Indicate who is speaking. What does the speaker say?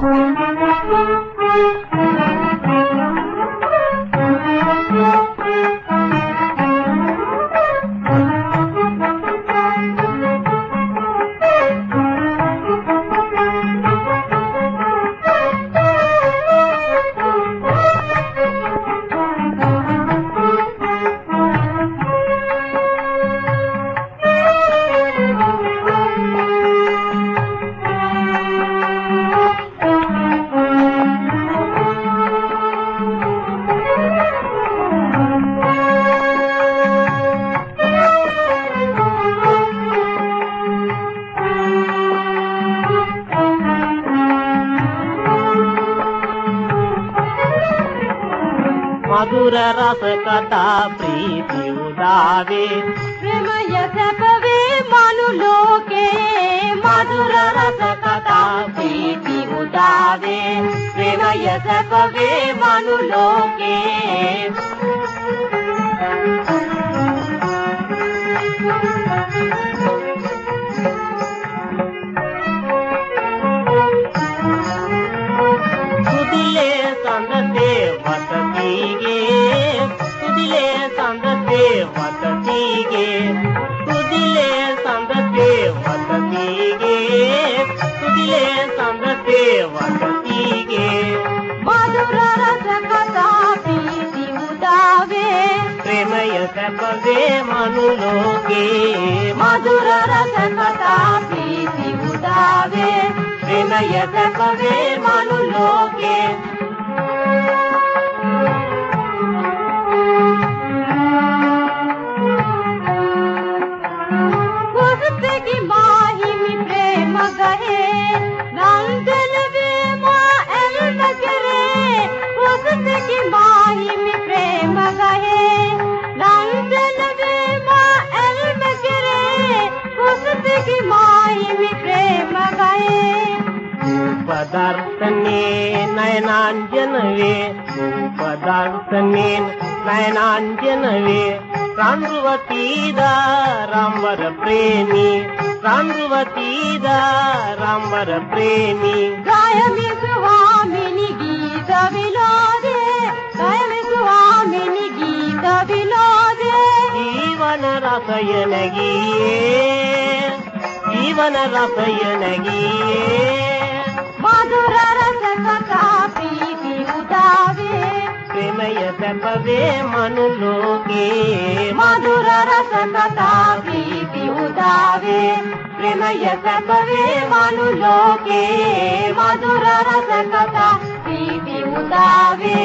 Speaker 1: Thank you. మధుర రస కథా ప్రీతి ఉదావే
Speaker 2: ప్రేమయ చెప్పవే మనులోకే మధుర రస కథా ప్రీతి ఉదావే ప్రేమయ సపవే మనులోకే.
Speaker 1: ವಸತಿಗೆ
Speaker 2: ಮಧುರರ ಕಥಾಪೀತಿ ಉಡಾವೆ
Speaker 1: ಪ್ರೇಮಯ ಸಪವೇ ಮನುಲೋಕೆ
Speaker 2: ಮಧುರರ ಕಥಾಪೀತಿ ಉಡಾವೆ ಪ್ರೇಮಯ ಸಪವೇ ಮನುಲೋಕೆ
Speaker 1: پدارني نيناڃجنوي. جنوي نيناڃجنوي. مين نائڻ جنوي رانڌوتيدا رامر پريمي رانڌوتيدا رامر پريمي.
Speaker 2: گاين سوامن گيتي گاين سواي ته به لادي
Speaker 1: جيون رساي جيون رساي
Speaker 2: మధుర రస కథా ప్రీతి ఉదావే
Speaker 1: ప్రేమయ మనులోకే
Speaker 2: మధుర రస ఉదావే ప్రేమయ తెపవే మనులోకే మధుర రస ఉదావే.